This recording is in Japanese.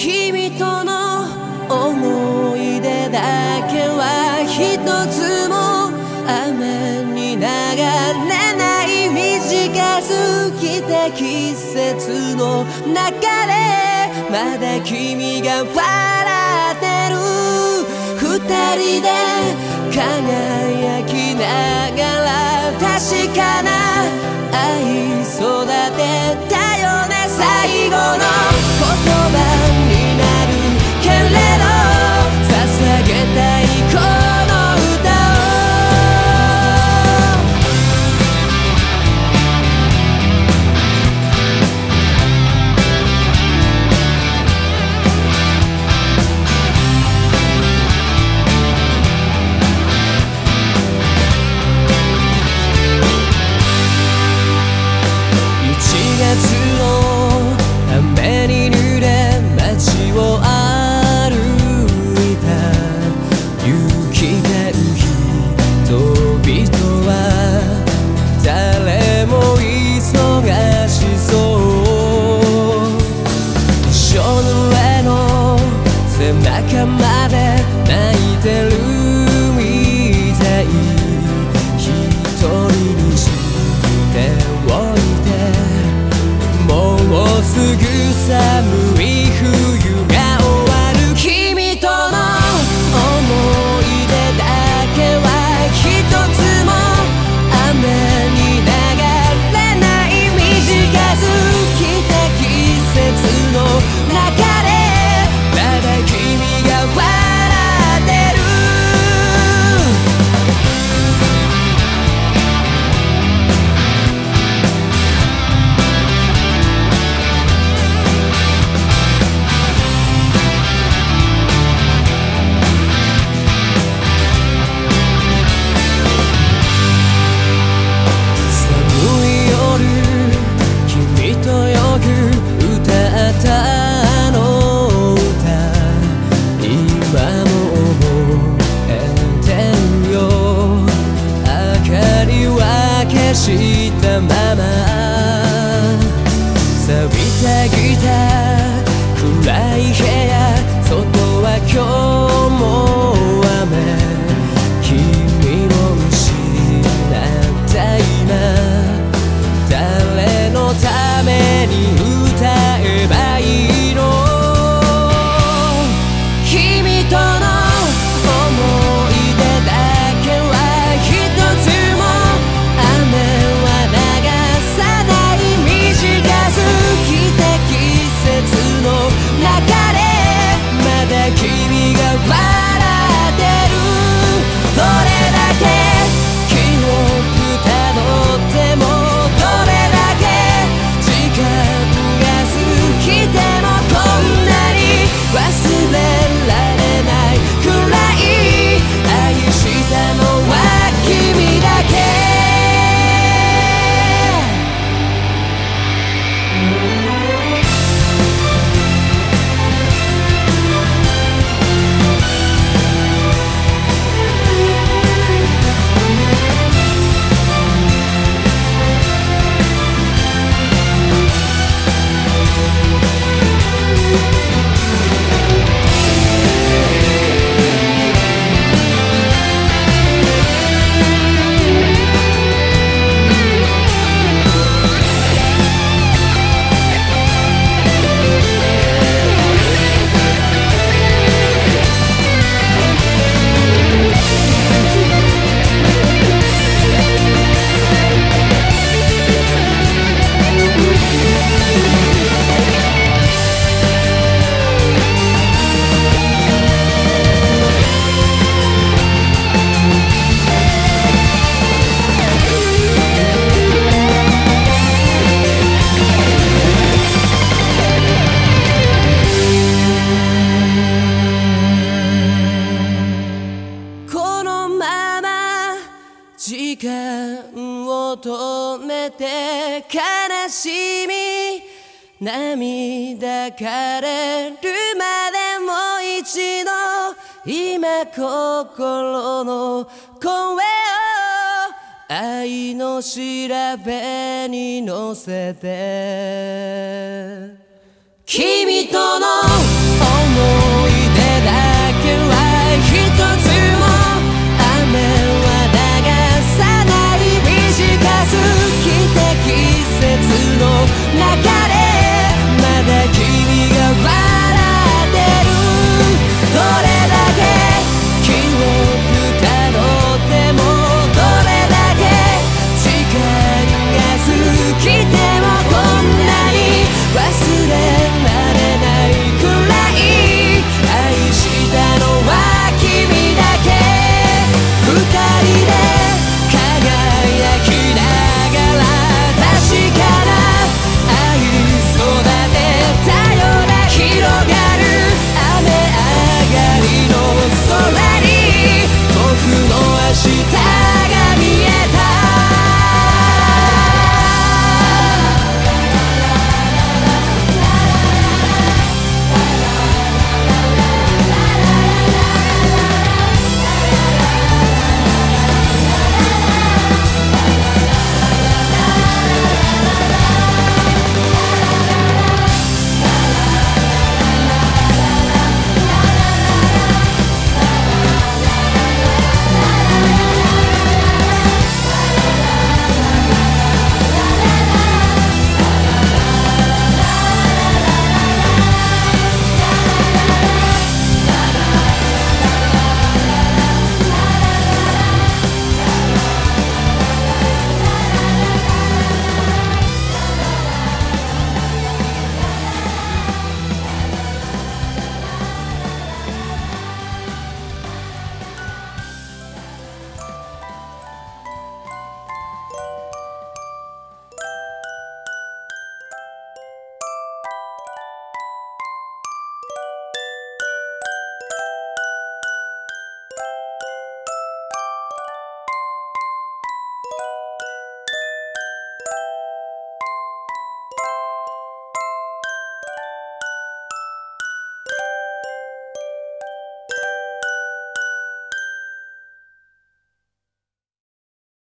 君との思い出だけは一つも雨に流れない短すぎて季節の中でまだ君が笑ってる。二人で輝きながら確かな愛育てたよね最後の。月の雨に濡れ街を歩したまま錆びたギター暗い部屋外は今日求めて悲しみ涙枯れるまでもう一度今心の声を愛の調べに乗せて。君との思い出だけは一つ